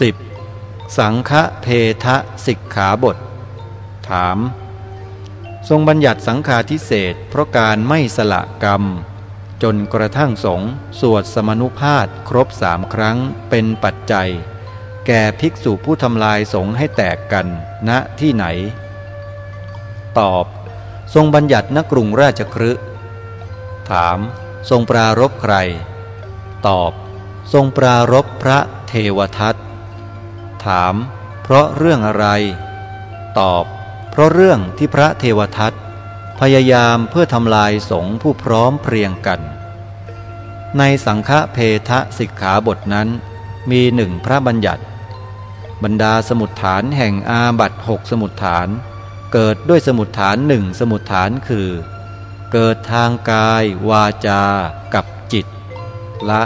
10. สังฆเพทะสิกขาบท ถาม ทรงบัญญัติสังฆาทิเศษเพราะการไม่สละกรรม จนกระทั่งสงสวดสมนุภาพครบสามครั้งเป็นปัจจัย แก่ภิกษุผู้ทำลายสงให้แตกกันณที่ไหน ตอบ ทรงบัญญัติณกรุงราชครืถาม ทรงปรารบใคร ตอบ ทรงปรารบพระเทวทัต ถาม เพราะเรื่องอะไร ตอบ เพราะเรื่องที่พระเทวทัตพยายามเพื่อทำลายสงฆ์ผู้พร้อมเพรียงกัน ในสังฆเพทะสิกขาบทนั้น มีหนึ่งพระบัญญัติ บรรดาสมุดฐานแห่งอาบัตหกสมุดฐาน เกิดด้วยสมุดฐานหนึ่งสมุดฐานคือ เกิดทางกายวาจา กับจิต ละ